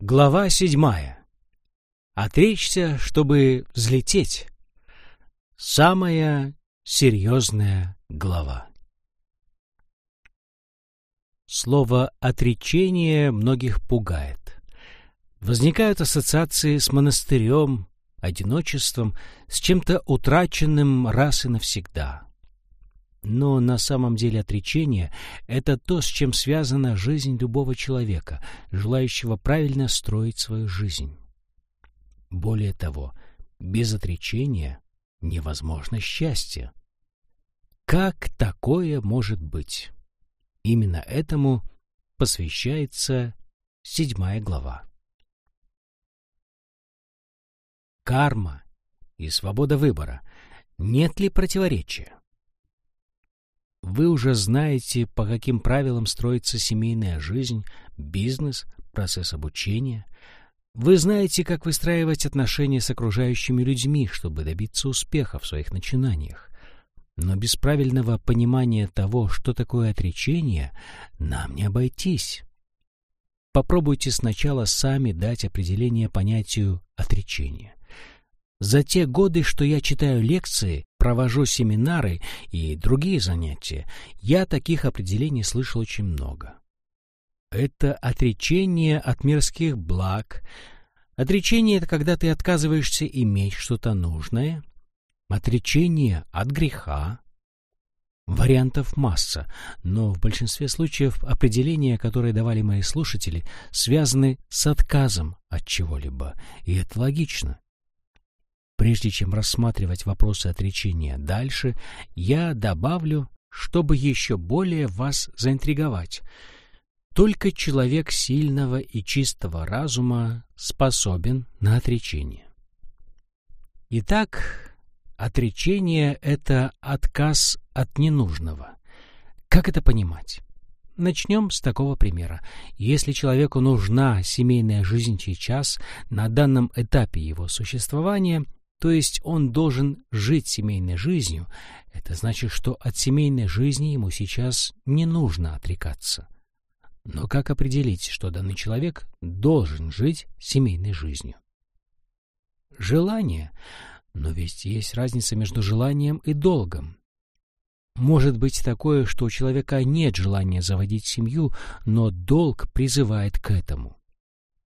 Глава седьмая. Отречься, чтобы взлететь. Самая серьезная глава. Слово «отречение» многих пугает. Возникают ассоциации с монастырем, одиночеством, с чем-то утраченным раз и навсегда. Но на самом деле отречение — это то, с чем связана жизнь любого человека, желающего правильно строить свою жизнь. Более того, без отречения невозможно счастье. Как такое может быть? Именно этому посвящается седьмая глава. Карма и свобода выбора. Нет ли противоречия? Вы уже знаете, по каким правилам строится семейная жизнь, бизнес, процесс обучения. Вы знаете, как выстраивать отношения с окружающими людьми, чтобы добиться успеха в своих начинаниях. Но без правильного понимания того, что такое отречение, нам не обойтись. Попробуйте сначала сами дать определение понятию отречения. За те годы, что я читаю лекции, провожу семинары и другие занятия, я таких определений слышал очень много. Это отречение от мирских благ. Отречение — это когда ты отказываешься иметь что-то нужное. Отречение от греха. Вариантов масса, но в большинстве случаев определения, которые давали мои слушатели, связаны с отказом от чего-либо, и это логично. Прежде чем рассматривать вопросы отречения дальше, я добавлю, чтобы еще более вас заинтриговать. Только человек сильного и чистого разума способен на отречение. Итак, отречение — это отказ от ненужного. Как это понимать? Начнем с такого примера. Если человеку нужна семейная жизнь сейчас, на данном этапе его существования — то есть он должен жить семейной жизнью, это значит, что от семейной жизни ему сейчас не нужно отрекаться. Но как определить, что данный человек должен жить семейной жизнью? Желание. Но ведь есть разница между желанием и долгом. Может быть такое, что у человека нет желания заводить семью, но долг призывает к этому.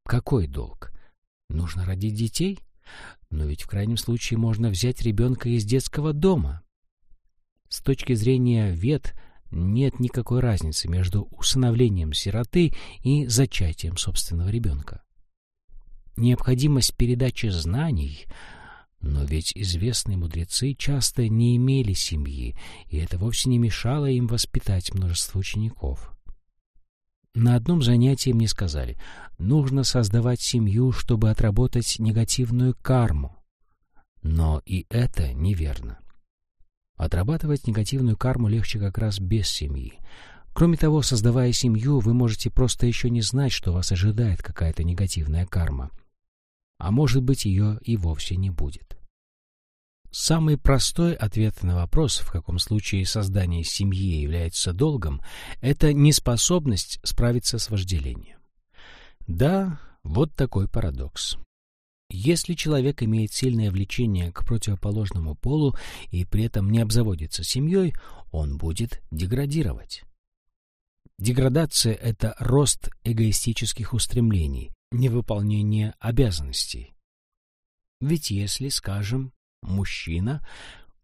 Какой долг? Нужно родить детей? Но ведь в крайнем случае можно взять ребенка из детского дома. С точки зрения вет нет никакой разницы между усыновлением сироты и зачатием собственного ребенка. Необходимость передачи знаний, но ведь известные мудрецы часто не имели семьи, и это вовсе не мешало им воспитать множество учеников. На одном занятии мне сказали, нужно создавать семью, чтобы отработать негативную карму. Но и это неверно. Отрабатывать негативную карму легче как раз без семьи. Кроме того, создавая семью, вы можете просто еще не знать, что вас ожидает какая-то негативная карма. А может быть, ее и вовсе не будет. Самый простой ответ на вопрос, в каком случае создание семьи является долгом, это неспособность справиться с вожделением. Да, вот такой парадокс. Если человек имеет сильное влечение к противоположному полу и при этом не обзаводится семьей, он будет деградировать. Деградация — это рост эгоистических устремлений, невыполнение обязанностей. Ведь если, скажем, мужчина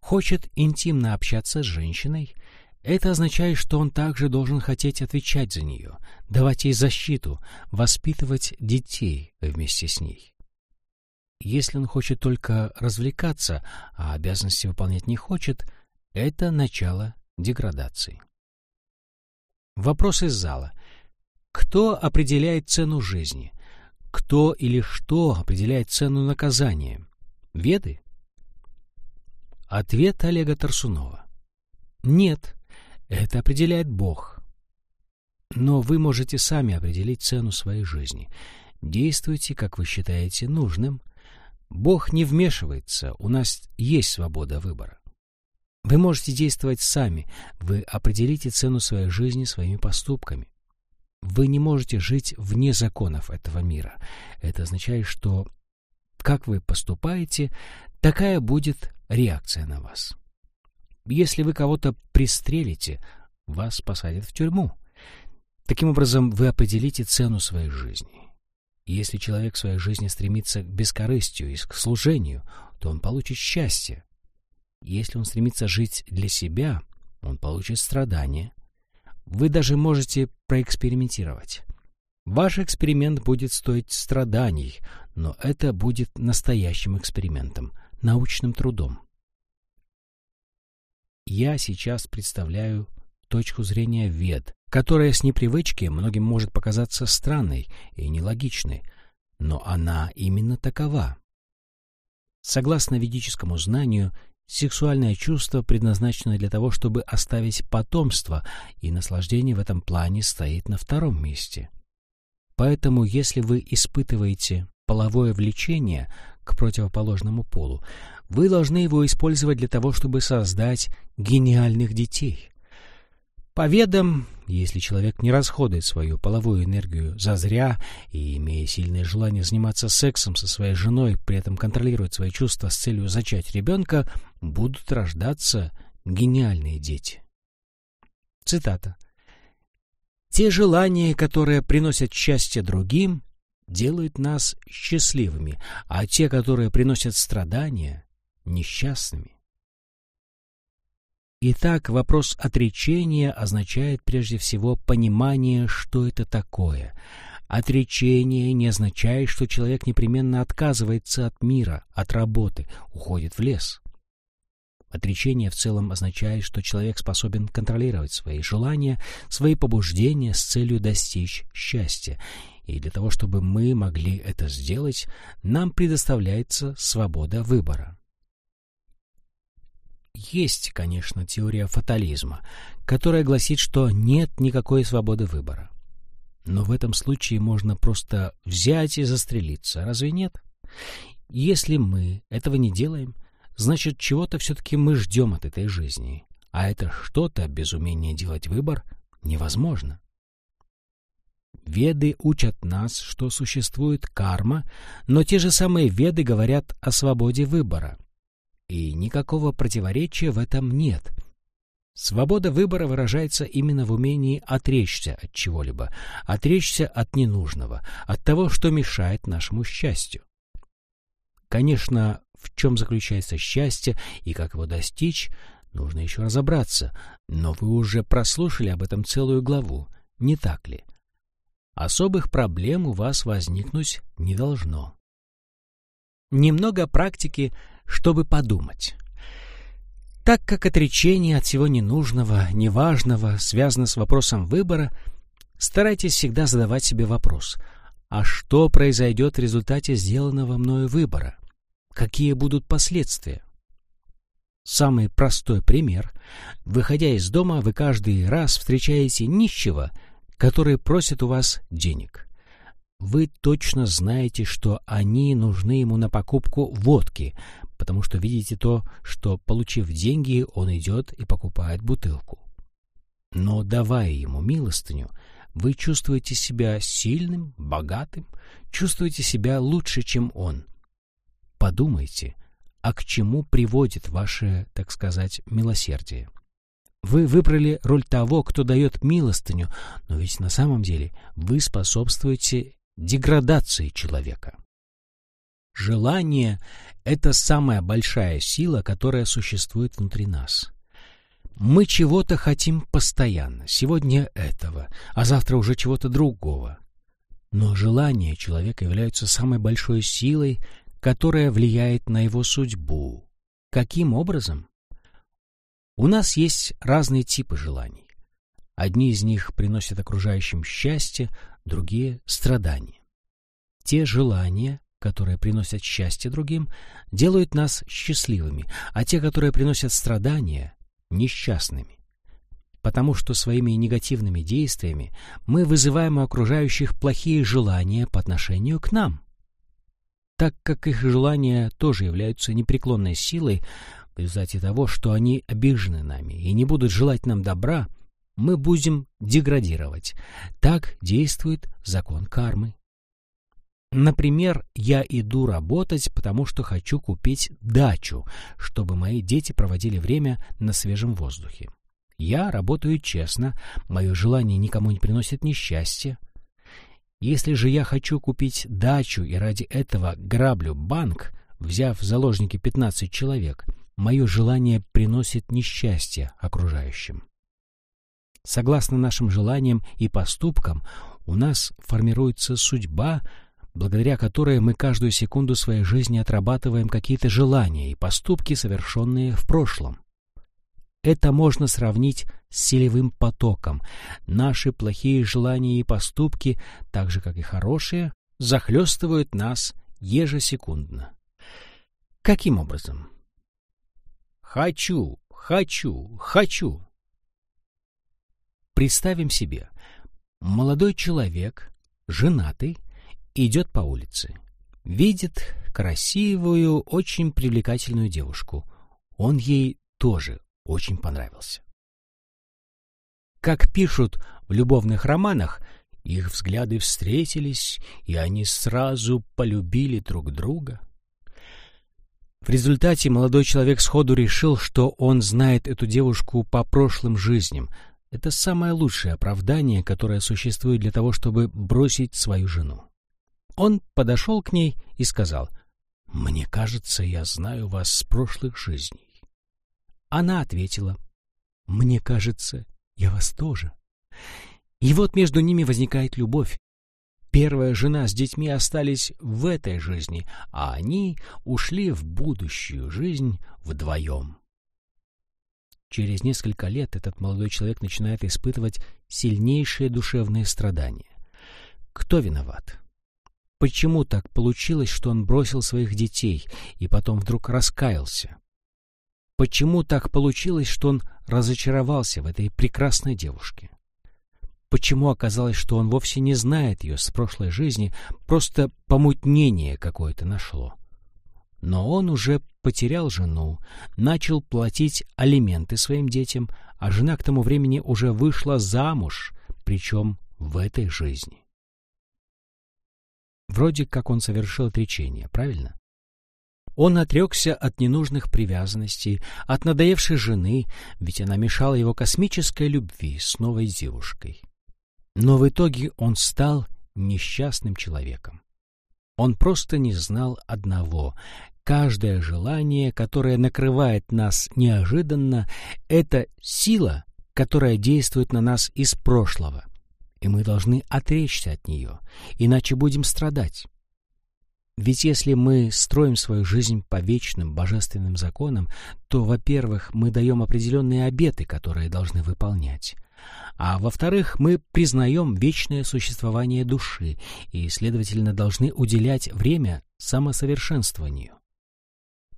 хочет интимно общаться с женщиной, это означает, что он также должен хотеть отвечать за нее, давать ей защиту, воспитывать детей вместе с ней. Если он хочет только развлекаться, а обязанности выполнять не хочет, это начало деградации. Вопрос из зала. Кто определяет цену жизни? Кто или что определяет цену наказания? Веды? Ответ Олега Тарсунова. Нет, это определяет Бог. Но вы можете сами определить цену своей жизни. Действуйте, как вы считаете нужным. Бог не вмешивается, у нас есть свобода выбора. Вы можете действовать сами, вы определите цену своей жизни своими поступками. Вы не можете жить вне законов этого мира. Это означает, что как вы поступаете, такая будет реакция на вас. Если вы кого-то пристрелите, вас посадят в тюрьму. Таким образом, вы определите цену своей жизни. Если человек в своей жизни стремится к бескорыстию и к служению, то он получит счастье. Если он стремится жить для себя, он получит страдания. Вы даже можете проэкспериментировать. Ваш эксперимент будет стоить страданий, но это будет настоящим экспериментом, научным трудом. Я сейчас представляю точку зрения вед, которая с непривычки многим может показаться странной и нелогичной, но она именно такова. Согласно ведическому знанию, сексуальное чувство предназначено для того, чтобы оставить потомство, и наслаждение в этом плане стоит на втором месте. Поэтому, если вы испытываете половое влечение к противоположному полу, вы должны его использовать для того, чтобы создать гениальных детей. По ведам, если человек не расходует свою половую энергию зазря и, имея сильное желание заниматься сексом со своей женой, при этом контролирует свои чувства с целью зачать ребенка, будут рождаться гениальные дети. Цитата. «Те желания, которые приносят счастье другим, делают нас счастливыми, а те, которые приносят страдания, несчастными. Итак, вопрос отречения означает прежде всего понимание, что это такое. Отречение не означает, что человек непременно отказывается от мира, от работы, уходит в лес. Отречение в целом означает, что человек способен контролировать свои желания, свои побуждения с целью достичь счастья. И для того, чтобы мы могли это сделать, нам предоставляется свобода выбора. Есть, конечно, теория фатализма, которая гласит, что нет никакой свободы выбора. Но в этом случае можно просто взять и застрелиться, разве нет? Если мы этого не делаем, значит, чего-то все-таки мы ждем от этой жизни, а это что-то без умения делать выбор невозможно. Веды учат нас, что существует карма, но те же самые веды говорят о свободе выбора. И никакого противоречия в этом нет. Свобода выбора выражается именно в умении отречься от чего-либо, отречься от ненужного, от того, что мешает нашему счастью. Конечно, в чем заключается счастье и как его достичь, нужно еще разобраться, но вы уже прослушали об этом целую главу, не так ли? Особых проблем у вас возникнуть не должно. Немного практики чтобы подумать. Так как отречение от всего ненужного, неважного связано с вопросом выбора, старайтесь всегда задавать себе вопрос, а что произойдет в результате сделанного мною выбора? Какие будут последствия? Самый простой пример. Выходя из дома, вы каждый раз встречаете нищего, который просит у вас денег. Вы точно знаете, что они нужны ему на покупку водки, потому что видите то, что, получив деньги, он идет и покупает бутылку. Но, давая ему милостыню, вы чувствуете себя сильным, богатым, чувствуете себя лучше, чем он. Подумайте, а к чему приводит ваше, так сказать, милосердие? Вы выбрали роль того, кто дает милостыню, но ведь на самом деле вы способствуете деградации человека. Желание — это самая большая сила, которая существует внутри нас. Мы чего-то хотим постоянно, сегодня этого, а завтра уже чего-то другого. Но желания человека являются самой большой силой, которая влияет на его судьбу. Каким образом? У нас есть разные типы желаний. Одни из них приносят окружающим счастье, другие — страдания. Те желания, которые приносят счастье другим, делают нас счастливыми, а те, которые приносят страдания, несчастными. Потому что своими негативными действиями мы вызываем у окружающих плохие желания по отношению к нам. Так как их желания тоже являются непреклонной силой, в результате того, что они обижены нами и не будут желать нам добра, мы будем деградировать. Так действует закон кармы. Например, я иду работать, потому что хочу купить дачу, чтобы мои дети проводили время на свежем воздухе. Я работаю честно, мое желание никому не приносит несчастья. Если же я хочу купить дачу и ради этого граблю банк, взяв в заложники 15 человек, мое желание приносит несчастье окружающим. Согласно нашим желаниям и поступкам, у нас формируется судьба, благодаря которой мы каждую секунду своей жизни отрабатываем какие-то желания и поступки, совершенные в прошлом. Это можно сравнить с селевым потоком. Наши плохие желания и поступки, так же как и хорошие, захлестывают нас ежесекундно. Каким образом? Хочу, хочу, хочу. Представим себе, молодой человек, женатый, идет по улице. Видит красивую, очень привлекательную девушку. Он ей тоже очень понравился. Как пишут в любовных романах, их взгляды встретились, и они сразу полюбили друг друга. В результате молодой человек сходу решил, что он знает эту девушку по прошлым жизням. Это самое лучшее оправдание, которое существует для того, чтобы бросить свою жену. Он подошел к ней и сказал, «Мне кажется, я знаю вас с прошлых жизней». Она ответила, «Мне кажется, я вас тоже». И вот между ними возникает любовь. Первая жена с детьми остались в этой жизни, а они ушли в будущую жизнь вдвоем. Через несколько лет этот молодой человек начинает испытывать сильнейшие душевные страдания. Кто виноват? Почему так получилось, что он бросил своих детей и потом вдруг раскаялся? Почему так получилось, что он разочаровался в этой прекрасной девушке? Почему оказалось, что он вовсе не знает ее с прошлой жизни, просто помутнение какое-то нашло? Но он уже потерял жену, начал платить алименты своим детям, а жена к тому времени уже вышла замуж, причем в этой жизни. Вроде как он совершил отречение, правильно? Он отрекся от ненужных привязанностей, от надоевшей жены, ведь она мешала его космической любви с новой девушкой. Но в итоге он стал несчастным человеком. Он просто не знал одного. Каждое желание, которое накрывает нас неожиданно, это сила, которая действует на нас из прошлого — и мы должны отречься от нее, иначе будем страдать. Ведь если мы строим свою жизнь по вечным божественным законам, то, во-первых, мы даем определенные обеты, которые должны выполнять, а во-вторых, мы признаем вечное существование души и, следовательно, должны уделять время самосовершенствованию.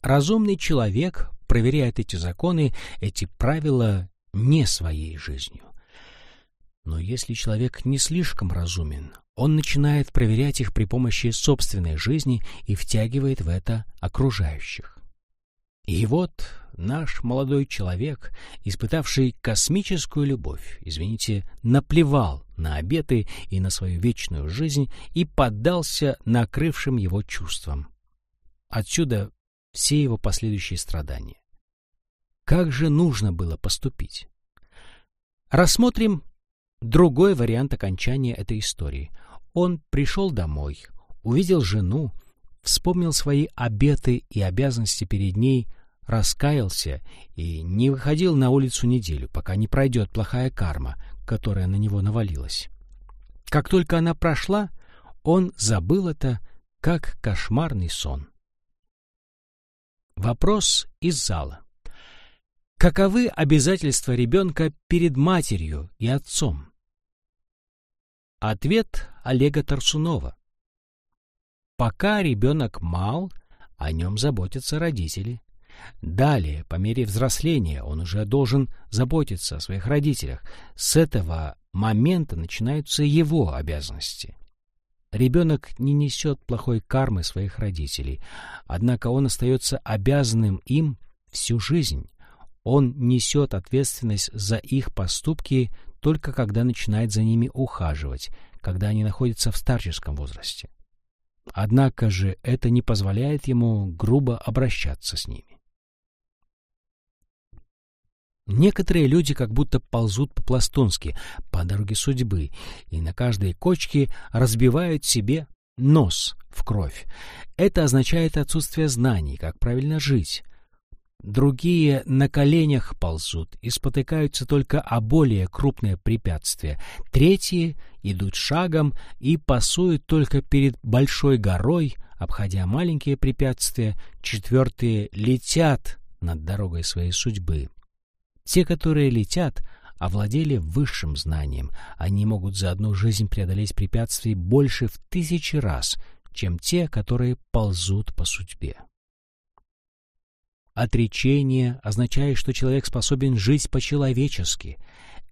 Разумный человек проверяет эти законы, эти правила не своей жизнью. Но если человек не слишком разумен, он начинает проверять их при помощи собственной жизни и втягивает в это окружающих. И вот наш молодой человек, испытавший космическую любовь, извините, наплевал на обеты и на свою вечную жизнь и поддался накрывшим его чувствам. Отсюда все его последующие страдания. Как же нужно было поступить? Рассмотрим Другой вариант окончания этой истории. Он пришел домой, увидел жену, вспомнил свои обеты и обязанности перед ней, раскаялся и не выходил на улицу неделю, пока не пройдет плохая карма, которая на него навалилась. Как только она прошла, он забыл это, как кошмарный сон. Вопрос из зала. Каковы обязательства ребенка перед матерью и отцом? Ответ Олега Тарсунова. Пока ребенок мал, о нем заботятся родители. Далее, по мере взросления, он уже должен заботиться о своих родителях. С этого момента начинаются его обязанности. Ребенок не несет плохой кармы своих родителей, однако он остается обязанным им всю жизнь. Он несет ответственность за их поступки только когда начинает за ними ухаживать, когда они находятся в старческом возрасте. Однако же это не позволяет ему грубо обращаться с ними. Некоторые люди как будто ползут по-пластунски, по дороге судьбы, и на каждой кочке разбивают себе нос в кровь. Это означает отсутствие знаний, как правильно жить. Другие на коленях ползут и спотыкаются только о более крупные препятствия. Третьи идут шагом и пасуют только перед большой горой, обходя маленькие препятствия. Четвертые летят над дорогой своей судьбы. Те, которые летят, овладели высшим знанием. Они могут за одну жизнь преодолеть препятствий больше в тысячи раз, чем те, которые ползут по судьбе. Отречение означает, что человек способен жить по-человечески.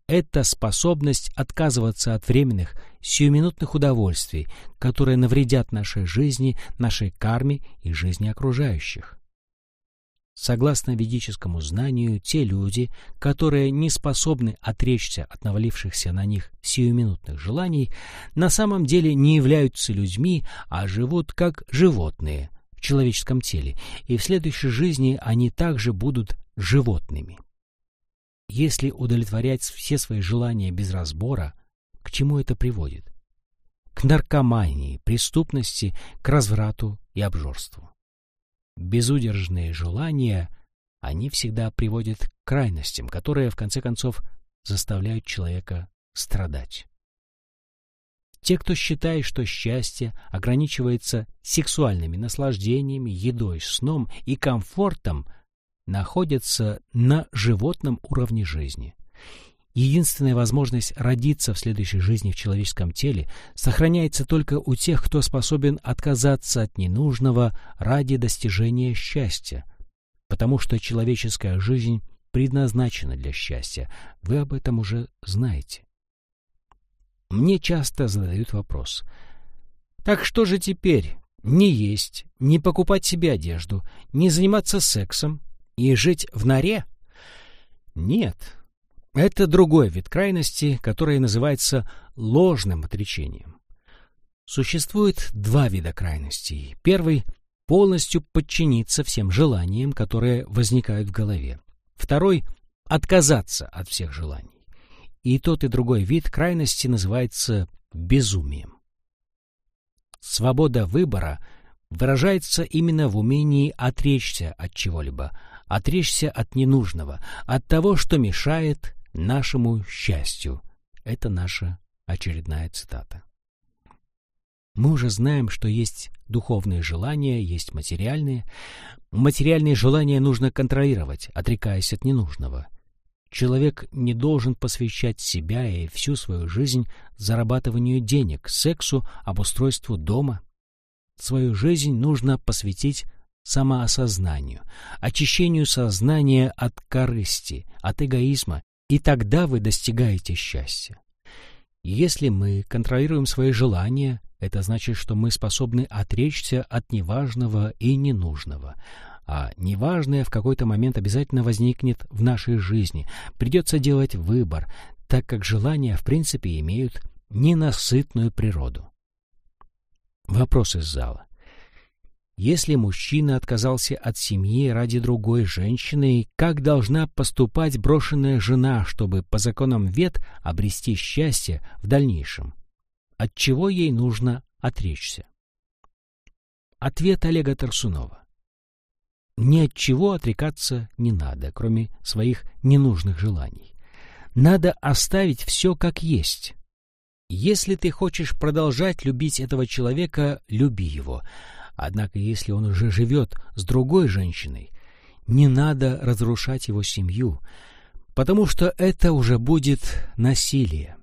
Это способность отказываться от временных, сиюминутных удовольствий, которые навредят нашей жизни, нашей карме и жизни окружающих. Согласно ведическому знанию, те люди, которые не способны отречься от навалившихся на них сиюминутных желаний, на самом деле не являются людьми, а живут как животные в человеческом теле, и в следующей жизни они также будут животными. Если удовлетворять все свои желания без разбора, к чему это приводит? К наркомании, преступности, к разврату и обжорству безудержные желания, они всегда приводят к крайностям, которые, в конце концов, заставляют человека страдать. Те, кто считает, что счастье ограничивается сексуальными наслаждениями, едой, сном и комфортом, находятся на животном уровне жизни – Единственная возможность родиться в следующей жизни в человеческом теле сохраняется только у тех, кто способен отказаться от ненужного ради достижения счастья, потому что человеческая жизнь предназначена для счастья. Вы об этом уже знаете. Мне часто задают вопрос. Так что же теперь? Не есть, не покупать себе одежду, не заниматься сексом и жить в норе? Нет, это другой вид крайности, который называется ложным отречением. Существует два вида крайностей. Первый — полностью подчиниться всем желаниям, которые возникают в голове. Второй — отказаться от всех желаний. И тот и другой вид крайности называется безумием. Свобода выбора выражается именно в умении отречься от чего-либо, отречься от ненужного, от того, что мешает нашему счастью. Это наша очередная цитата. Мы уже знаем, что есть духовные желания, есть материальные. Материальные желания нужно контролировать, отрекаясь от ненужного. Человек не должен посвящать себя и всю свою жизнь зарабатыванию денег, сексу, обустройству дома. Свою жизнь нужно посвятить самоосознанию, очищению сознания от корысти, от эгоизма и тогда вы достигаете счастья. Если мы контролируем свои желания, это значит, что мы способны отречься от неважного и ненужного. А неважное в какой-то момент обязательно возникнет в нашей жизни. Придется делать выбор, так как желания в принципе имеют ненасытную природу. Вопрос из зала. Если мужчина отказался от семьи ради другой женщины, как должна поступать брошенная жена, чтобы по законам вет обрести счастье в дальнейшем? От чего ей нужно отречься? Ответ Олега Тарсунова. Ни от чего отрекаться не надо, кроме своих ненужных желаний. Надо оставить все как есть. Если ты хочешь продолжать любить этого человека, люби его — Однако если он уже живет с другой женщиной, не надо разрушать его семью, потому что это уже будет насилие.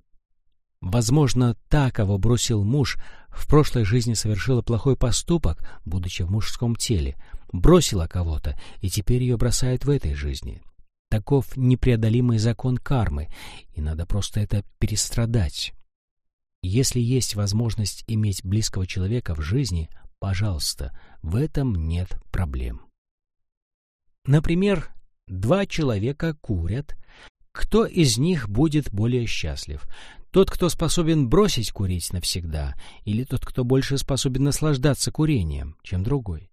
Возможно, та, кого бросил муж, в прошлой жизни совершила плохой поступок, будучи в мужском теле, бросила кого-то, и теперь ее бросают в этой жизни. Таков непреодолимый закон кармы, и надо просто это перестрадать. Если есть возможность иметь близкого человека в жизни, Пожалуйста, в этом нет проблем. Например, два человека курят, Кто из них будет более счастлив? Тот, кто способен бросить курить навсегда, или тот, кто больше способен наслаждаться курением, чем другой?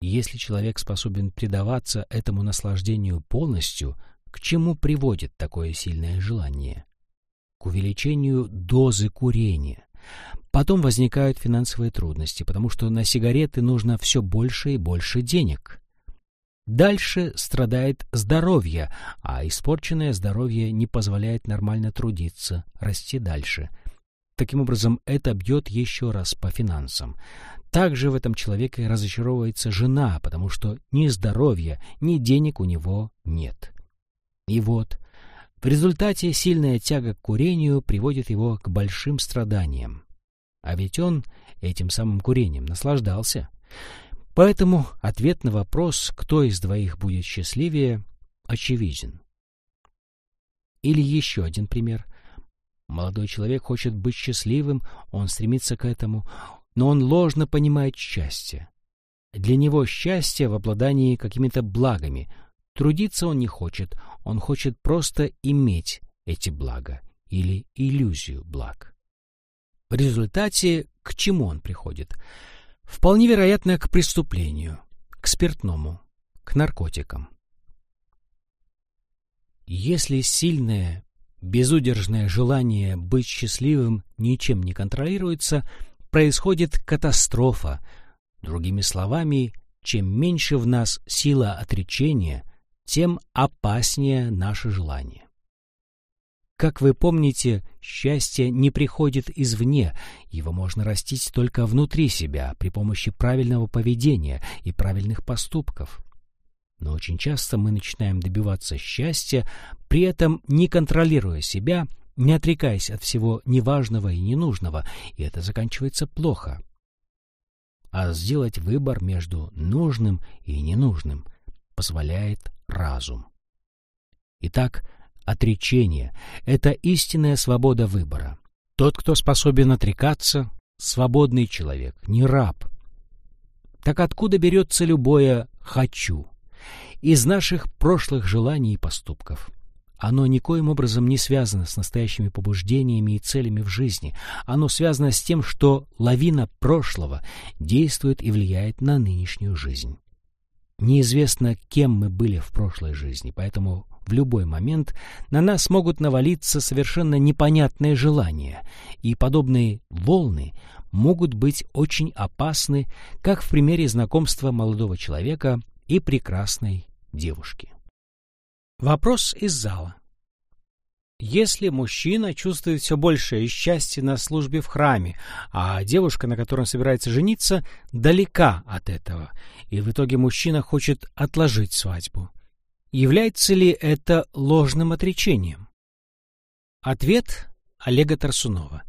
Если человек способен предаваться этому наслаждению полностью, к чему приводит такое сильное желание? К увеличению дозы курения. Потом возникают финансовые трудности, потому что на сигареты нужно все больше и больше денег. Дальше страдает здоровье, а испорченное здоровье не позволяет нормально трудиться, расти дальше. Таким образом, это бьет еще раз по финансам. Также в этом человеке разочаровывается жена, потому что ни здоровья, ни денег у него нет. И вот, в результате сильная тяга к курению приводит его к большим страданиям. А ведь он этим самым курением наслаждался. Поэтому ответ на вопрос, кто из двоих будет счастливее, очевиден. Или еще один пример. Молодой человек хочет быть счастливым, он стремится к этому, но он ложно понимает счастье. Для него счастье в обладании какими-то благами. Трудиться он не хочет, он хочет просто иметь эти блага или иллюзию благ. В результате к чему он приходит? Вполне вероятно, к преступлению, к спиртному, к наркотикам. Если сильное, безудержное желание быть счастливым ничем не контролируется, происходит катастрофа. Другими словами, чем меньше в нас сила отречения, тем опаснее наше желание. Как вы помните, счастье не приходит извне, его можно растить только внутри себя при помощи правильного поведения и правильных поступков. Но очень часто мы начинаем добиваться счастья, при этом не контролируя себя, не отрекаясь от всего неважного и ненужного, и это заканчивается плохо. А сделать выбор между нужным и ненужным позволяет разум. Итак, Отречение — это истинная свобода выбора. Тот, кто способен отрекаться, — свободный человек, не раб. Так откуда берется любое «хочу»? Из наших прошлых желаний и поступков. Оно никоим образом не связано с настоящими побуждениями и целями в жизни. Оно связано с тем, что лавина прошлого действует и влияет на нынешнюю жизнь. Неизвестно, кем мы были в прошлой жизни, поэтому в любой момент на нас могут навалиться совершенно непонятные желания, и подобные волны могут быть очень опасны, как в примере знакомства молодого человека и прекрасной девушки. Вопрос из зала. Если мужчина чувствует все большее счастье на службе в храме, а девушка, на которой он собирается жениться, далека от этого, и в итоге мужчина хочет отложить свадьбу, Является ли это ложным отречением? Ответ Олега Тарсунова.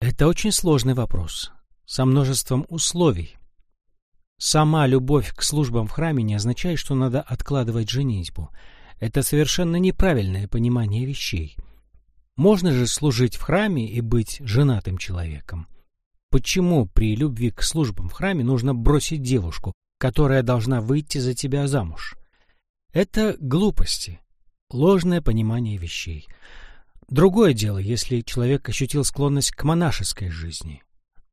Это очень сложный вопрос, со множеством условий. Сама любовь к службам в храме не означает, что надо откладывать женитьбу. Это совершенно неправильное понимание вещей. Можно же служить в храме и быть женатым человеком. Почему при любви к службам в храме нужно бросить девушку, которая должна выйти за тебя замуж? Это глупости, ложное понимание вещей. Другое дело, если человек ощутил склонность к монашеской жизни.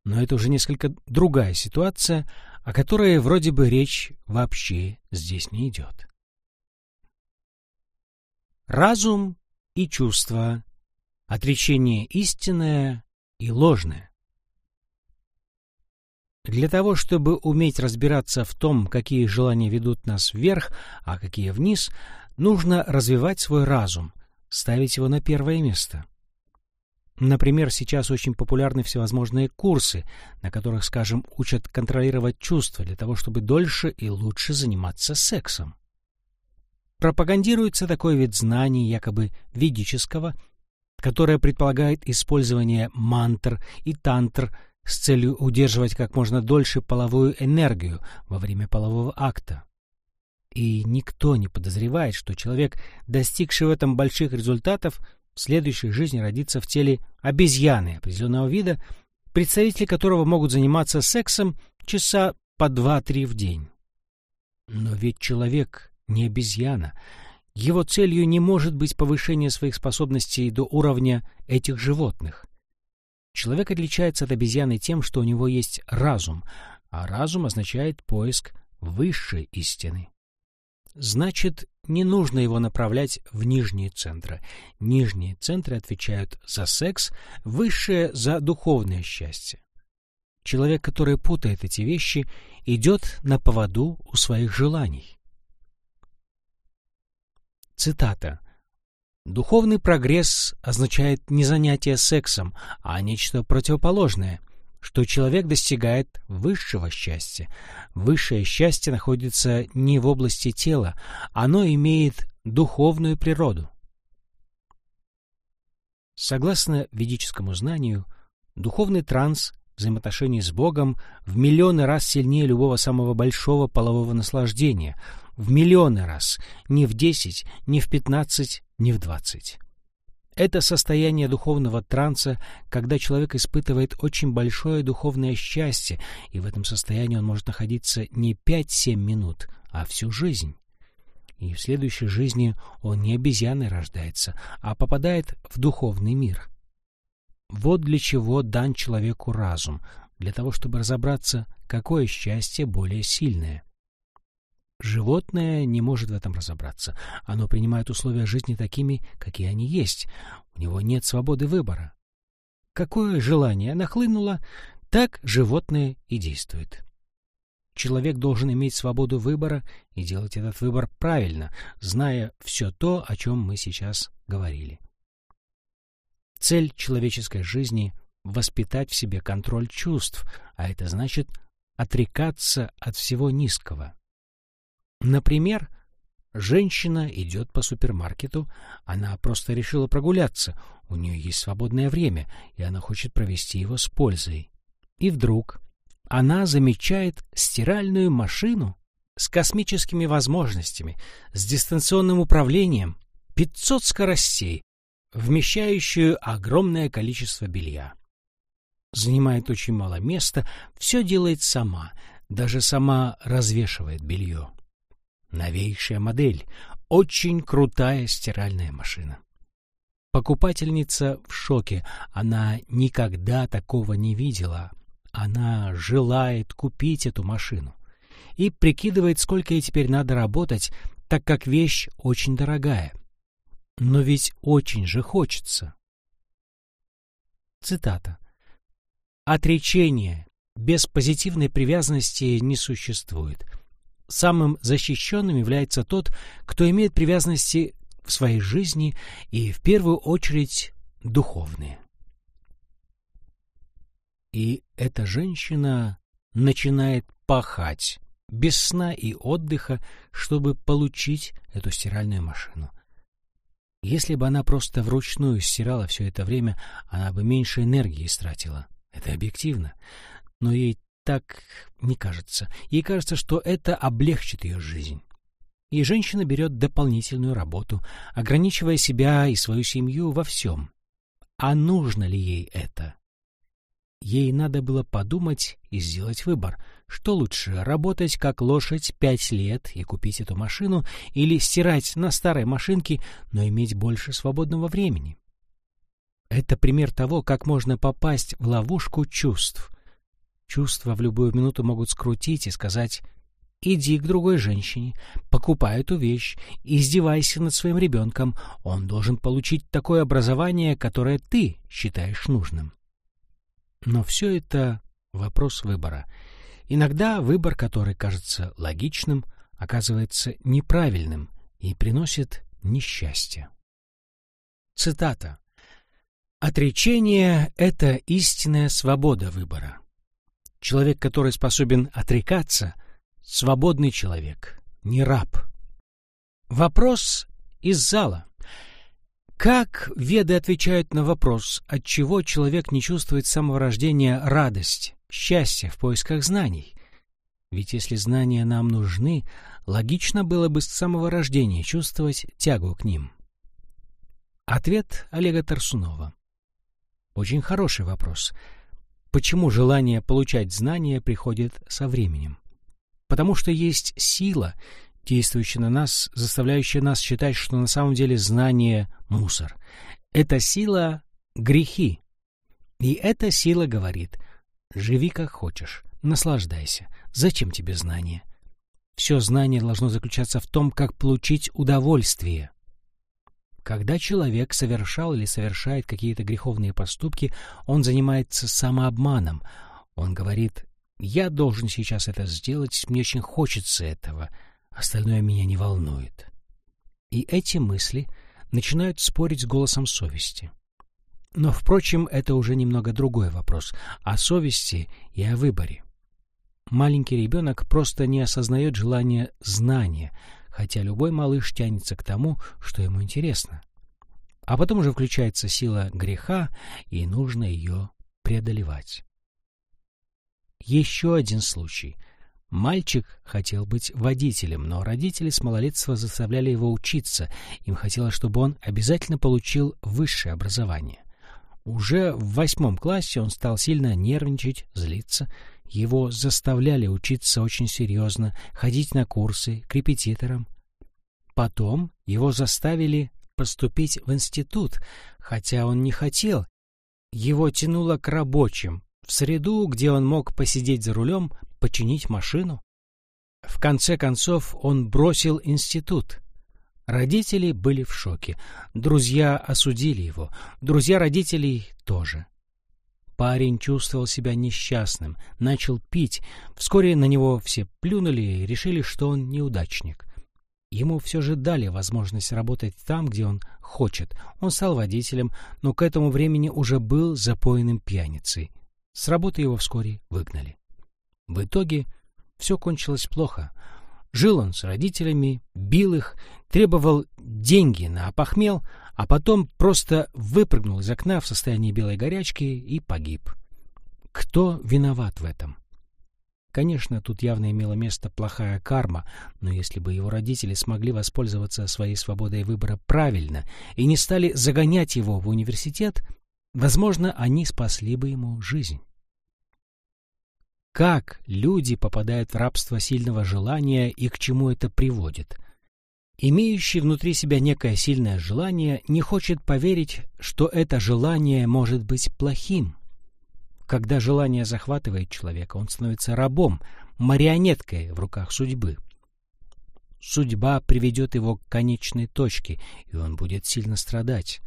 Но это уже несколько другая ситуация, о которой вроде бы речь вообще здесь не идет. Разум и чувство, отречение истинное и ложное. Для того, чтобы уметь разбираться в том, какие желания ведут нас вверх, а какие вниз, нужно развивать свой разум, ставить его на первое место. Например, сейчас очень популярны всевозможные курсы, на которых, скажем, учат контролировать чувства для того, чтобы дольше и лучше заниматься сексом. Пропагандируется такой вид знаний, якобы ведического, которое предполагает использование мантр и тантр – с целью удерживать как можно дольше половую энергию во время полового акта. И никто не подозревает, что человек, достигший в этом больших результатов, в следующей жизни родится в теле обезьяны определенного вида, представители которого могут заниматься сексом часа по два-три в день. Но ведь человек не обезьяна, Его целью не может быть повышение своих способностей до уровня этих животных. Человек отличается от обезьяны тем, что у него есть разум, а разум означает поиск высшей истины. Значит, не нужно его направлять в нижние центры. Нижние центры отвечают за секс, высшие — за духовное счастье. Человек, который путает эти вещи, идет на поводу у своих желаний. Цитата. «Духовный прогресс означает не занятие сексом, а нечто противоположное, что человек достигает высшего счастья. Высшее счастье находится не в области тела, оно имеет духовную природу». Согласно ведическому знанию, духовный транс взаимоотношений с Богом в миллионы раз сильнее любого самого большого полового наслаждения, в миллионы раз, не в десять, не в пятнадцать, не в двадцать. Это состояние духовного транса, когда человек испытывает очень большое духовное счастье, и в этом состоянии он может находиться не пять-семь минут, а всю жизнь. И в следующей жизни он не обезьяной рождается, а попадает в духовный мир. Вот для чего дан человеку разум, для того, чтобы разобраться, какое счастье более сильное. Животное не может в этом разобраться. Оно принимает условия жизни такими, какие они есть. У него нет свободы выбора. Какое желание нахлынуло, так животное и действует. Человек должен иметь свободу выбора и делать этот выбор правильно, зная все то, о чем мы сейчас говорили. Цель человеческой жизни — воспитать в себе контроль чувств, а это значит отрекаться от всего низкого. Например, женщина идет по супермаркету, она просто решила прогуляться, у нее есть свободное время, и она хочет провести его с пользой. И вдруг она замечает стиральную машину с космическими возможностями, с дистанционным управлением, 500 скоростей, вмещающую огромное количество белья. Занимает очень мало места, все делает сама, даже сама развешивает белье. Новейшая модель, очень крутая стиральная машина. Покупательница в шоке, она никогда такого не видела. Она желает купить эту машину и прикидывает, сколько ей теперь надо работать, так как вещь очень дорогая. Но ведь очень же хочется. Цитата. Отречение без позитивной привязанности не существует. Самым защищенным является тот, кто имеет привязанности в своей жизни и в первую очередь духовные. И эта женщина начинает пахать без сна и отдыха, чтобы получить эту стиральную машину – если бы она просто вручную стирала все это время, она бы меньше энергии истратила. Это объективно. Но ей так не кажется. Ей кажется, что это облегчит ее жизнь. И женщина берет дополнительную работу, ограничивая себя и свою семью во всем. А нужно ли ей это? Ей надо было подумать и сделать выбор. Что лучше, работать как лошадь пять лет и купить эту машину, или стирать на старой машинке, но иметь больше свободного времени? Это пример того, как можно попасть в ловушку чувств. Чувства в любую минуту могут скрутить и сказать «Иди к другой женщине, покупай эту вещь, издевайся над своим ребенком, он должен получить такое образование, которое ты считаешь нужным». Но все это вопрос выбора. Иногда выбор, который кажется логичным, оказывается неправильным и приносит несчастье. Цитата. «Отречение — это истинная свобода выбора. Человек, который способен отрекаться, — свободный человек, не раб». Вопрос из зала. Как веды отвечают на вопрос, от чего человек не чувствует с самого рождения радость, счастье в поисках знаний? Ведь если знания нам нужны, логично было бы с самого рождения чувствовать тягу к ним. Ответ Олега Тарсунова. Очень хороший вопрос. Почему желание получать знания приходит со временем? Потому что есть сила, действующая на нас, заставляющая нас считать, что на самом деле знание — мусор. Эта сила — грехи. И эта сила говорит «Живи как хочешь, наслаждайся. Зачем тебе знание?» Все знание должно заключаться в том, как получить удовольствие. Когда человек совершал или совершает какие-то греховные поступки, он занимается самообманом. Он говорит «Я должен сейчас это сделать, мне очень хочется этого, остальное меня не волнует». И эти мысли начинают спорить с голосом совести. Но, впрочем, это уже немного другой вопрос о совести и о выборе. Маленький ребенок просто не осознает желания знания, хотя любой малыш тянется к тому, что ему интересно. А потом уже включается сила греха, и нужно ее преодолевать. Еще один случай. Мальчик хотел быть водителем, но родители с малолетства заставляли его учиться. Им хотелось, чтобы он обязательно получил высшее образование. Уже в восьмом классе он стал сильно нервничать, злиться. Его заставляли учиться очень серьезно, ходить на курсы, к репетиторам. Потом его заставили поступить в институт, хотя он не хотел. Его тянуло к рабочим, в среду, где он мог посидеть за рулем, починить машину. В конце концов он бросил институт. Родители были в шоке. Друзья осудили его. Друзья родителей тоже. Парень чувствовал себя несчастным, начал пить. Вскоре на него все плюнули и решили, что он неудачник. Ему все же дали возможность работать там, где он хочет. Он стал водителем, но к этому времени уже был запоенным пьяницей. С работы его вскоре выгнали. В итоге все кончилось плохо. Жил он с родителями, бил их, требовал деньги на опохмел, а потом просто выпрыгнул из окна в состоянии белой горячки и погиб. Кто виноват в этом? Конечно, тут явно имела место плохая карма, но если бы его родители смогли воспользоваться своей свободой выбора правильно и не стали загонять его в университет, возможно, они спасли бы ему жизнь. Как люди попадают в рабство сильного желания и к чему это приводит? Имеющий внутри себя некое сильное желание не хочет поверить, что это желание может быть плохим. Когда желание захватывает человека, он становится рабом, марионеткой в руках судьбы. Судьба приведет его к конечной точке, и он будет сильно страдать.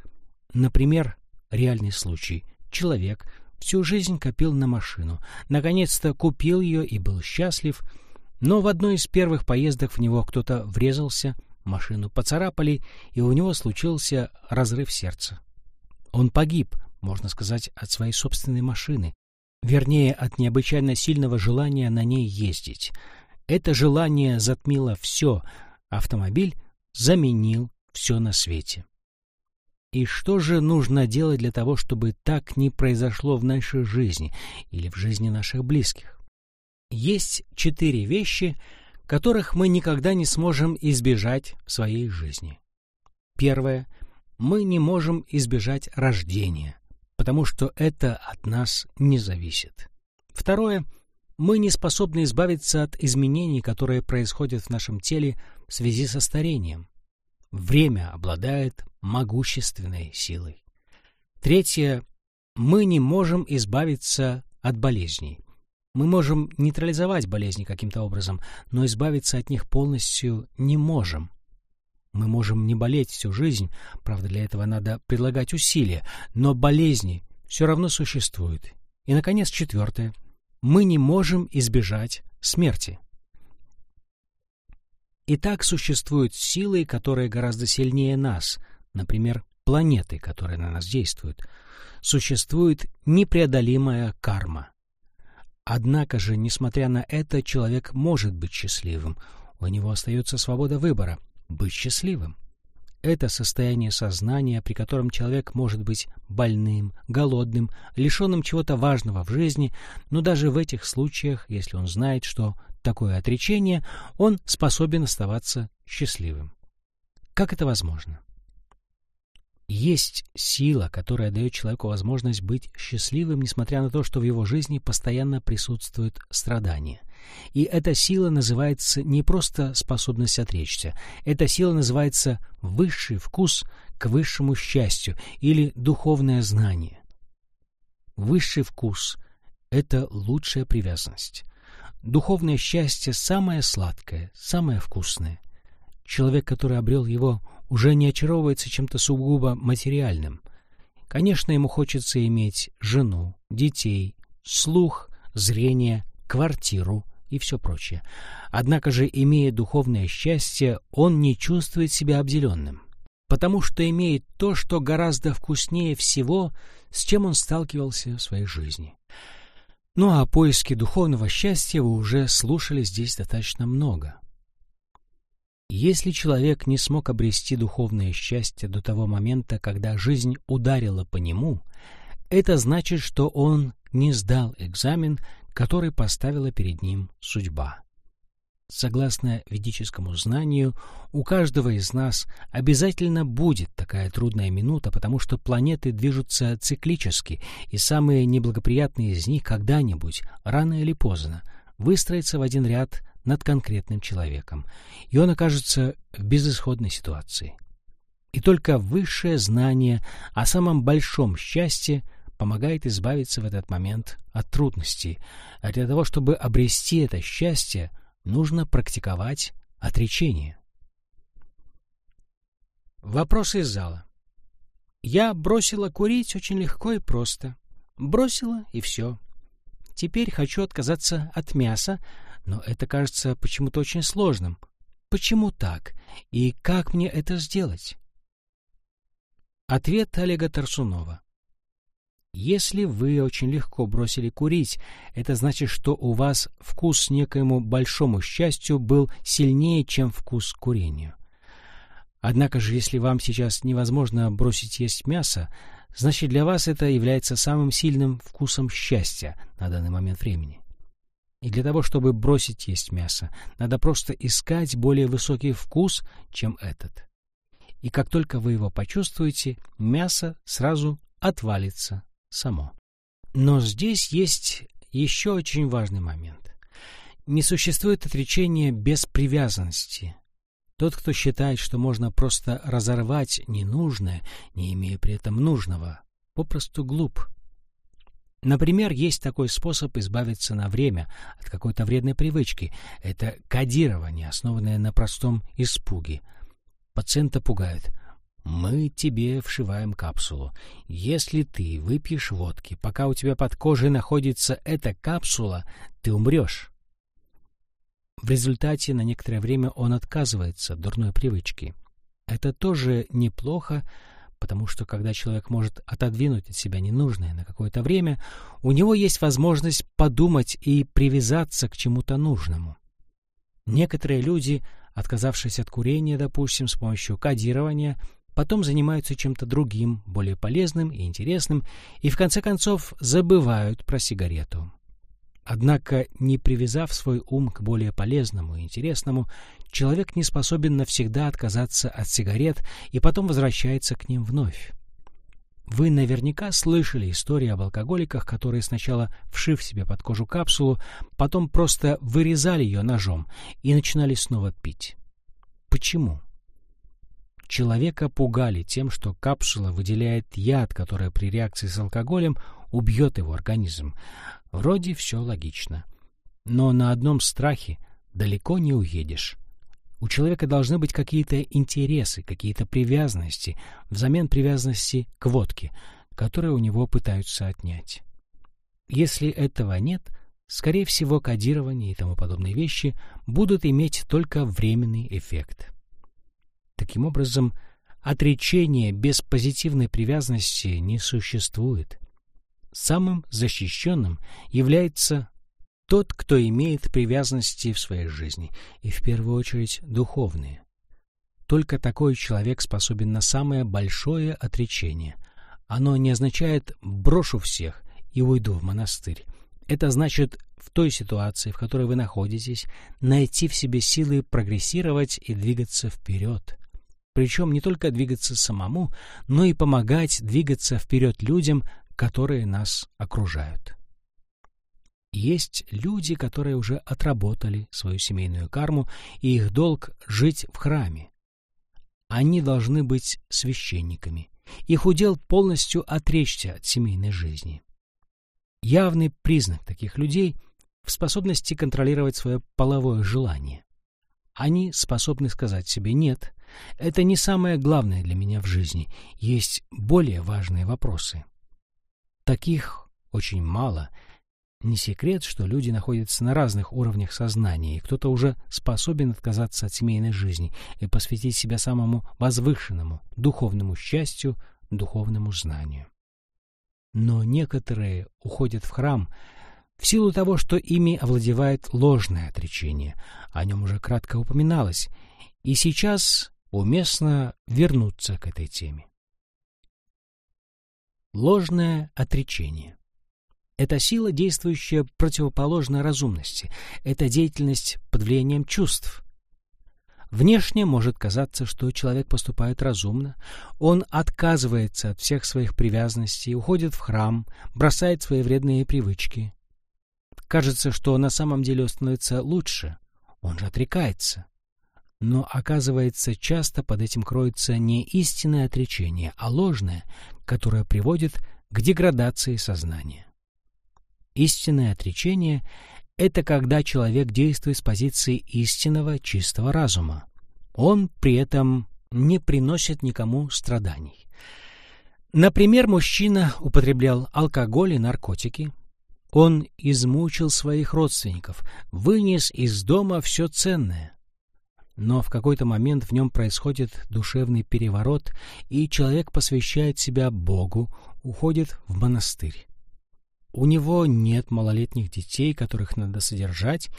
Например, реальный случай. Человек всю жизнь копил на машину, наконец-то купил ее и был счастлив, но в одной из первых поездок в него кто-то врезался, машину поцарапали, и у него случился разрыв сердца. Он погиб, можно сказать, от своей собственной машины, вернее, от необычайно сильного желания на ней ездить. Это желание затмило все, автомобиль заменил все на свете. И что же нужно делать для того, чтобы так не произошло в нашей жизни или в жизни наших близких? Есть четыре вещи, которых мы никогда не сможем избежать в своей жизни. Первое. Мы не можем избежать рождения потому что это от нас не зависит. Второе. Мы не способны избавиться от изменений, которые происходят в нашем теле в связи со старением. Время обладает могущественной силой. Третье. Мы не можем избавиться от болезней. Мы можем нейтрализовать болезни каким-то образом, но избавиться от них полностью не можем. Мы можем не болеть всю жизнь, правда, для этого надо прилагать усилия, но болезни все равно существуют. И, наконец, четвертое. Мы не можем избежать смерти. Итак, существуют силы, которые гораздо сильнее нас, например, планеты, которые на нас действуют. Существует непреодолимая карма. Однако же, несмотря на это, человек может быть счастливым. У него остается свобода выбора быть счастливым. Это состояние сознания, при котором человек может быть больным, голодным, лишенным чего-то важного в жизни, но даже в этих случаях, если он знает, что такое отречение, он способен оставаться счастливым. Как это возможно? Есть сила, которая дает человеку возможность быть счастливым, несмотря на то, что в его жизни постоянно присутствует страдание. И эта сила называется не просто способность отречься, эта сила называется высший вкус к высшему счастью или духовное знание. Высший вкус — это лучшая привязанность. Духовное счастье самое сладкое, самое вкусное. Человек, который обрел его, уже не очаровывается чем-то сугубо материальным. Конечно, ему хочется иметь жену, детей, слух, зрение, квартиру и все прочее. Однако же, имея духовное счастье, он не чувствует себя обделенным, потому что имеет то, что гораздо вкуснее всего, с чем он сталкивался в своей жизни. Ну а о поиске духовного счастья вы уже слушали здесь достаточно много. Если человек не смог обрести духовное счастье до того момента, когда жизнь ударила по нему, это значит, что он не сдал экзамен, который поставила перед ним судьба. Согласно ведическому знанию, у каждого из нас обязательно будет такая трудная минута, потому что планеты движутся циклически, и самые неблагоприятные из них когда-нибудь, рано или поздно, выстроятся в один ряд над конкретным человеком, и он окажется в безысходной ситуации. И только высшее знание о самом большом счастье помогает избавиться в этот момент от трудностей, а для того, чтобы обрести это счастье, нужно практиковать отречение. Вопрос из зала. Я бросила курить очень легко и просто. Бросила, и все. Теперь хочу отказаться от мяса, но это кажется почему-то очень сложным. Почему так? И как мне это сделать? Ответ Олега Тарсунова. Если вы очень легко бросили курить, это значит, что у вас вкус некоему большому счастью был сильнее, чем вкус к курению. Однако же, если вам сейчас невозможно бросить есть мясо, значит для вас это является самым сильным вкусом счастья на данный момент времени. И для того, чтобы бросить есть мясо, надо просто искать более высокий вкус, чем этот. И как только вы его почувствуете, мясо сразу отвалится само. Но здесь есть еще очень важный момент. Не существует отречения без привязанности. Тот, кто считает, что можно просто разорвать ненужное, не имея при этом нужного, попросту глуп. Например, есть такой способ избавиться на время от какой-то вредной привычки. Это кодирование, основанное на простом испуге. Пациента пугают. Мы тебе вшиваем капсулу. Если ты выпьешь водки, пока у тебя под кожей находится эта капсула, ты умрешь. В результате на некоторое время он отказывается от дурной привычки. Это тоже неплохо, потому что когда человек может отодвинуть от себя ненужное на какое-то время, у него есть возможность подумать и привязаться к чему-то нужному. Некоторые люди, отказавшись от курения, допустим, с помощью кодирования, потом занимаются чем-то другим, более полезным и интересным, и в конце концов забывают про сигарету. Однако, не привязав свой ум к более полезному и интересному, человек не способен навсегда отказаться от сигарет и потом возвращается к ним вновь. Вы наверняка слышали истории об алкоголиках, которые сначала, вшив себе под кожу капсулу, потом просто вырезали ее ножом и начинали снова пить. Почему? Человека пугали тем, что капсула выделяет яд, который при реакции с алкоголем убьет его организм. Вроде все логично. Но на одном страхе далеко не уедешь. У человека должны быть какие-то интересы, какие-то привязанности, взамен привязанности к водке, которые у него пытаются отнять. Если этого нет, скорее всего, кодирование и тому подобные вещи будут иметь только временный эффект. Таким образом, отречение без позитивной привязанности не существует. Самым защищенным является тот, кто имеет привязанности в своей жизни, и в первую очередь духовные. Только такой человек способен на самое большое отречение. Оно не означает «брошу всех и уйду в монастырь». Это значит в той ситуации, в которой вы находитесь, найти в себе силы прогрессировать и двигаться вперед. причем не только двигаться самому, но и помогать двигаться вперед людям, которые нас окружают. Есть люди, которые уже отработали свою семейную карму, и их долг — жить в храме. Они должны быть священниками. Их удел полностью отречься от семейной жизни. Явный признак таких людей в способности контролировать свое половое желание. Они способны сказать себе «нет», это не самое главное для меня в жизни, есть более важные вопросы. Таких очень мало. Не секрет, что люди находятся на разных уровнях сознания, и кто-то уже способен отказаться от семейной жизни и посвятить себя самому возвышенному, духовному счастью, духовному знанию. Но некоторые уходят в храм в силу того, что ими овладевает ложное отречение. О нем уже кратко упоминалось. И сейчас уместно вернуться к этой теме. Ложное отречение. Это сила, действующая противоположно разумности. Это деятельность под влиянием чувств. Внешне может казаться, что человек поступает разумно. Он отказывается от всех своих привязанностей, уходит в храм, бросает свои вредные привычки. Кажется, что на самом деле он становится лучше. Он же отрекается. Но, оказывается, часто под этим кроется не истинное отречение, а ложное, которое приводит к деградации сознания. Истинное отречение — это когда человек действует с позиции истинного чистого разума. Он при этом не приносит никому страданий. Например, мужчина употреблял алкоголь и наркотики. Он измучил своих родственников, вынес из дома все ценное. Но в какой-то момент в нем происходит душевный переворот, и человек посвящает себя Богу, уходит в монастырь. У него нет малолетних детей, которых надо содержать,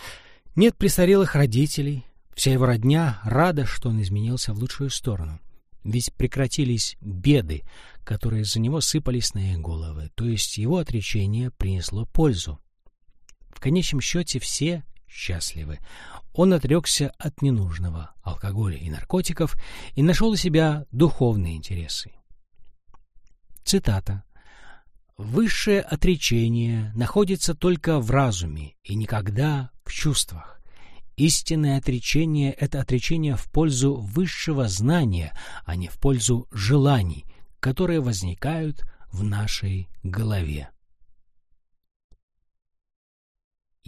нет престарелых родителей. Вся его родня рада, что он изменился в лучшую сторону. Ведь прекратились беды, которые из-за него сыпались на их головы, то есть его отречение принесло пользу. В конечном счете все счастливы. Он отрекся от ненужного алкоголя и наркотиков и нашел у себя духовные интересы. Цитата. «Высшее отречение находится только в разуме и никогда в чувствах. Истинное отречение — это отречение в пользу высшего знания, а не в пользу желаний, которые возникают в нашей голове».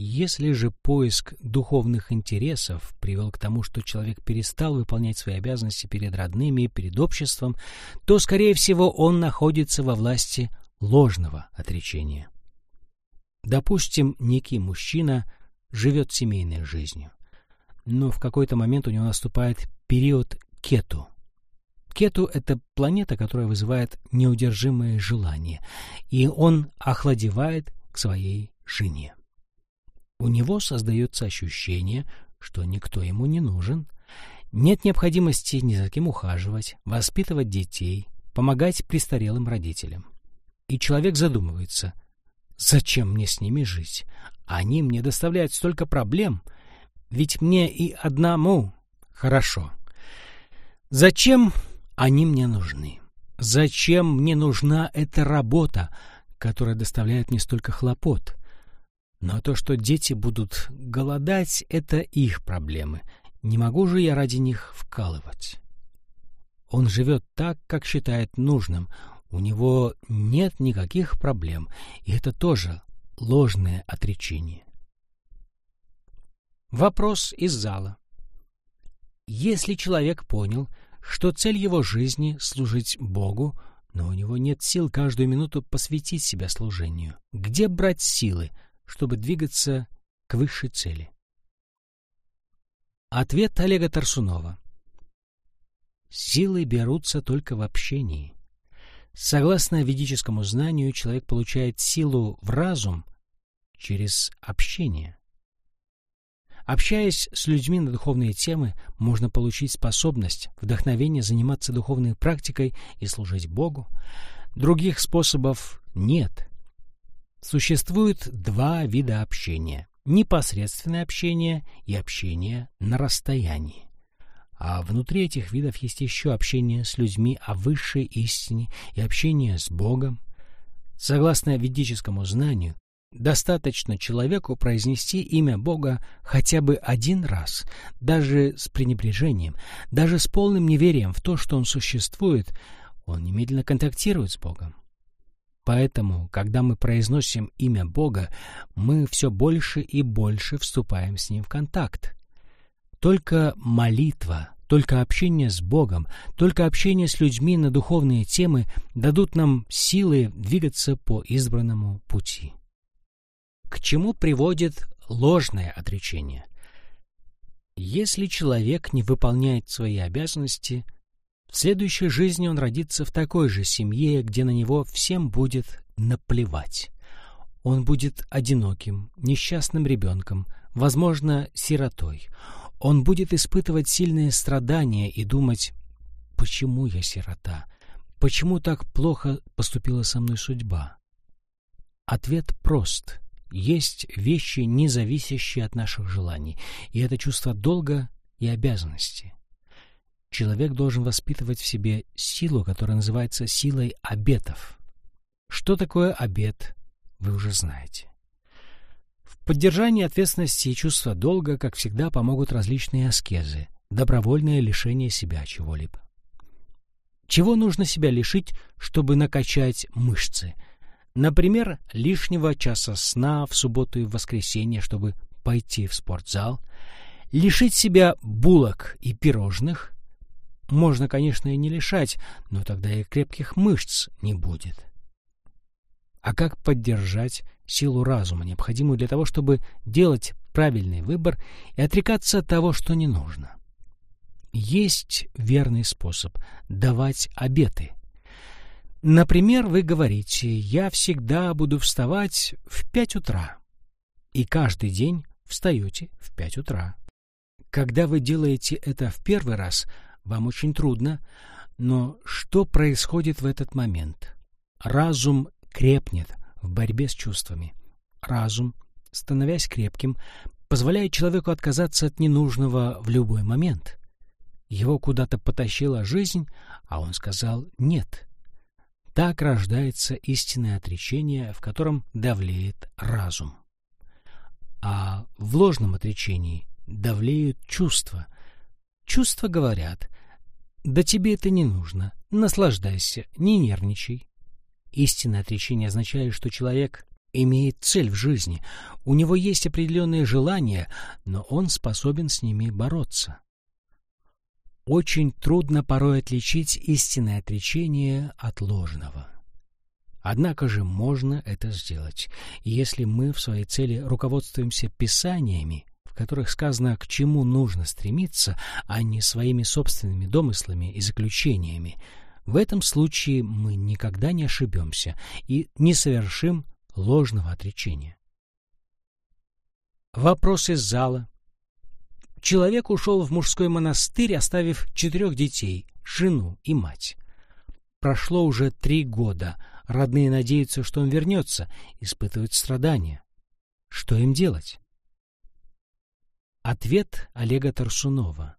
Если же поиск духовных интересов привел к тому, что человек перестал выполнять свои обязанности перед родными перед обществом, то, скорее всего, он находится во власти ложного отречения. Допустим, некий мужчина живет семейной жизнью, но в какой-то момент у него наступает период кету. Кету — это планета, которая вызывает неудержимое желание, и он охладевает к своей жене. У него создается ощущение, что никто ему не нужен. Нет необходимости ни за кем ухаживать, воспитывать детей, помогать престарелым родителям. И человек задумывается, зачем мне с ними жить? Они мне доставляют столько проблем, ведь мне и одному хорошо. Зачем они мне нужны? Зачем мне нужна эта работа, которая доставляет мне столько хлопот? Но то, что дети будут голодать, это их проблемы. Не могу же я ради них вкалывать. Он живет так, как считает нужным. У него нет никаких проблем, и это тоже ложное отречение. Вопрос из зала. Если человек понял, что цель его жизни — служить Богу, но у него нет сил каждую минуту посвятить себя служению, где брать силы — чтобы двигаться к высшей цели? Ответ Олега Тарсунова. Силы берутся только в общении. Согласно ведическому знанию, человек получает силу в разум через общение. Общаясь с людьми на духовные темы, можно получить способность, вдохновение заниматься духовной практикой и служить Богу. Других способов нет. Существует два вида общения – непосредственное общение и общение на расстоянии. А внутри этих видов есть еще общение с людьми о высшей истине и общение с Богом. Согласно ведическому знанию, достаточно человеку произнести имя Бога хотя бы один раз, даже с пренебрежением, даже с полным неверием в то, что он существует, он немедленно контактирует с Богом. Поэтому, когда мы произносим имя Бога, мы все больше и больше вступаем с Ним в контакт. Только молитва, только общение с Богом, только общение с людьми на духовные темы дадут нам силы двигаться по избранному пути. К чему приводит ложное отречение? Если человек не выполняет свои обязанности, в следующей жизни он родится в такой же семье, где на него всем будет наплевать. Он будет одиноким, несчастным ребенком, возможно, сиротой. Он будет испытывать сильные страдания и думать, почему я сирота? Почему так плохо поступила со мной судьба? Ответ прост. Есть вещи, не зависящие от наших желаний, и это чувство долга и обязанности. Человек должен воспитывать в себе силу, которая называется силой обетов. Что такое обет, вы уже знаете. Поддержание ответственности и чувства долга, как всегда, помогут различные аскезы, добровольное лишение себя чего-либо. Чего нужно себя лишить, чтобы накачать мышцы? Например, лишнего часа сна в субботу и в воскресенье, чтобы пойти в спортзал. Лишить себя булок и пирожных. Можно, конечно, и не лишать, но тогда и крепких мышц не будет. А как поддержать силу разума, необходимую для того, чтобы делать правильный выбор и отрекаться от того, что не нужно? Есть верный способ — давать обеты. Например, вы говорите «я всегда буду вставать в пять утра» и каждый день встаете в пять утра. Когда вы делаете это в первый раз, вам очень трудно, но что происходит в этот момент? Разум крепнет в борьбе с чувствами. Разум, становясь крепким, позволяет человеку отказаться от ненужного в любой момент. Его куда-то потащила жизнь, а он сказал «нет». Так рождается истинное отречение, в котором давлеет разум. А в ложном отречении давлеют чувства. Чувства говорят «да тебе это не нужно, наслаждайся, не нервничай». Истинное отречение означает, что человек имеет цель в жизни, у него есть определенные желания, но он способен с ними бороться. Очень трудно порой отличить истинное отречение от ложного. Однако же можно это сделать, если мы в своей цели руководствуемся писаниями, в которых сказано, к чему нужно стремиться, а не своими собственными домыслами и заключениями, в этом случае мы никогда не ошибемся и не совершим ложного отречения. Вопрос из зала. Человек ушел в мужской монастырь, оставив четырех детей, жену и мать. Прошло уже три года. Родные надеются, что он вернется, испытывают страдания. Что им делать? Ответ Олега Тарсунова.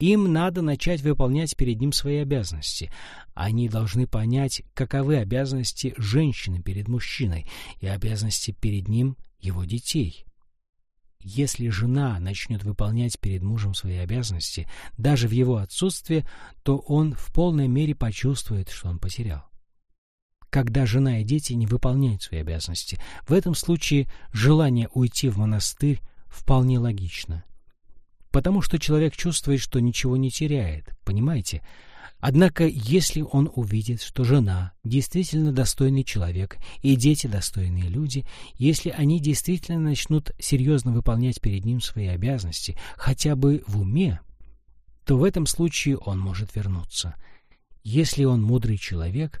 Им надо начать выполнять перед ним свои обязанности. Они должны понять, каковы обязанности женщины перед мужчиной и обязанности перед ним его детей. Если жена начнет выполнять перед мужем свои обязанности, даже в его отсутствие, то он в полной мере почувствует, что он потерял. Когда жена и дети не выполняют свои обязанности, в этом случае желание уйти в монастырь вполне логично потому что человек чувствует, что ничего не теряет, понимаете? Однако, если он увидит, что жена действительно достойный человек и дети достойные люди, если они действительно начнут серьезно выполнять перед ним свои обязанности, хотя бы в уме, то в этом случае он может вернуться. Если он мудрый человек,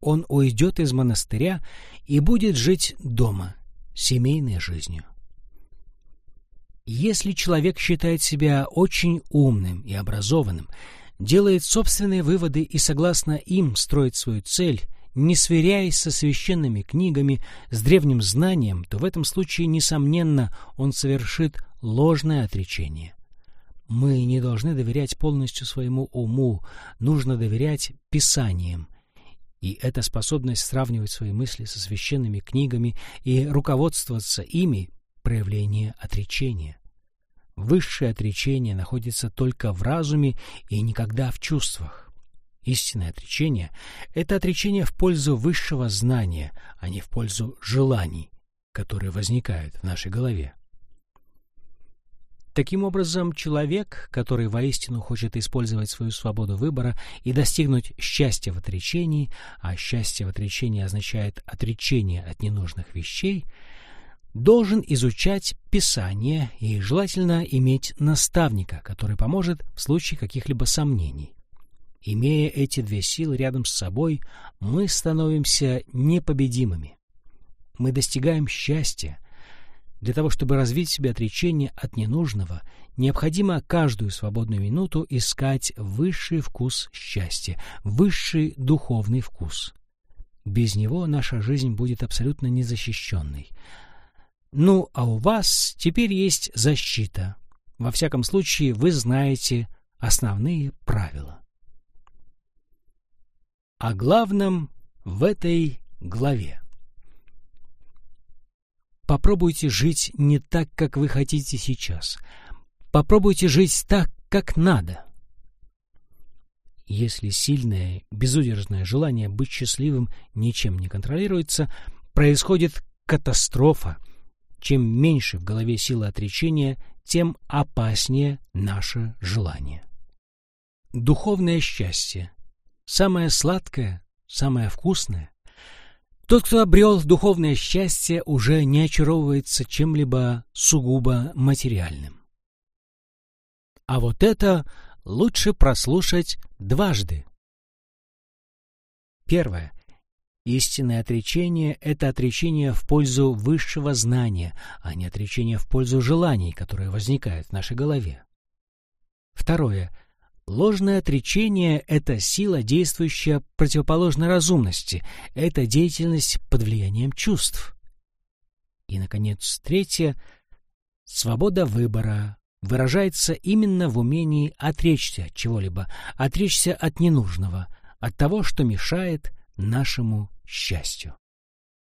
он уйдет из монастыря и будет жить дома, семейной жизнью. Если человек считает себя очень умным и образованным, делает собственные выводы и согласно им строит свою цель, не сверяясь со священными книгами, с древним знанием, то в этом случае, несомненно, он совершит ложное отречение. Мы не должны доверять полностью своему уму, нужно доверять Писаниям. И эта способность сравнивать свои мысли со священными книгами и руководствоваться ими – проявление отречения. Высшее отречение находится только в разуме и никогда в чувствах. Истинное отречение – это отречение в пользу высшего знания, а не в пользу желаний, которые возникают в нашей голове. Таким образом, человек, который воистину хочет использовать свою свободу выбора и достигнуть счастья в отречении, а счастье в отречении означает отречение от ненужных вещей, должен изучать Писание и желательно иметь наставника, который поможет в случае каких-либо сомнений. Имея эти две силы рядом с собой, мы становимся непобедимыми. Мы достигаем счастья, для того, чтобы развить в себе отречение от ненужного, необходимо каждую свободную минуту искать высший вкус счастья, высший духовный вкус. Без него наша жизнь будет абсолютно незащищенной. Ну, а у вас теперь есть защита. Во всяком случае, вы знаете основные правила. О главном в этой главе. Попробуйте жить не так, как вы хотите сейчас. Попробуйте жить так, как надо. Если сильное, безудержное желание быть счастливым ничем не контролируется, происходит катастрофа. Чем меньше в голове силы отречения, тем опаснее наше желание. Духовное счастье. Самое сладкое, самое вкусное тот, кто обрел духовное счастье, уже не очаровывается чем-либо сугубо материальным. А вот это лучше прослушать дважды. Первое. Истинное отречение — это отречение в пользу высшего знания, а не отречение в пользу желаний, которые возникают в нашей голове. Второе. Ложное отречение — это сила, действующая противоположно разумности, это деятельность под влиянием чувств. И, наконец, третье — свобода выбора выражается именно в умении отречься от чего-либо, отречься от ненужного, от того, что мешает нашему счастью.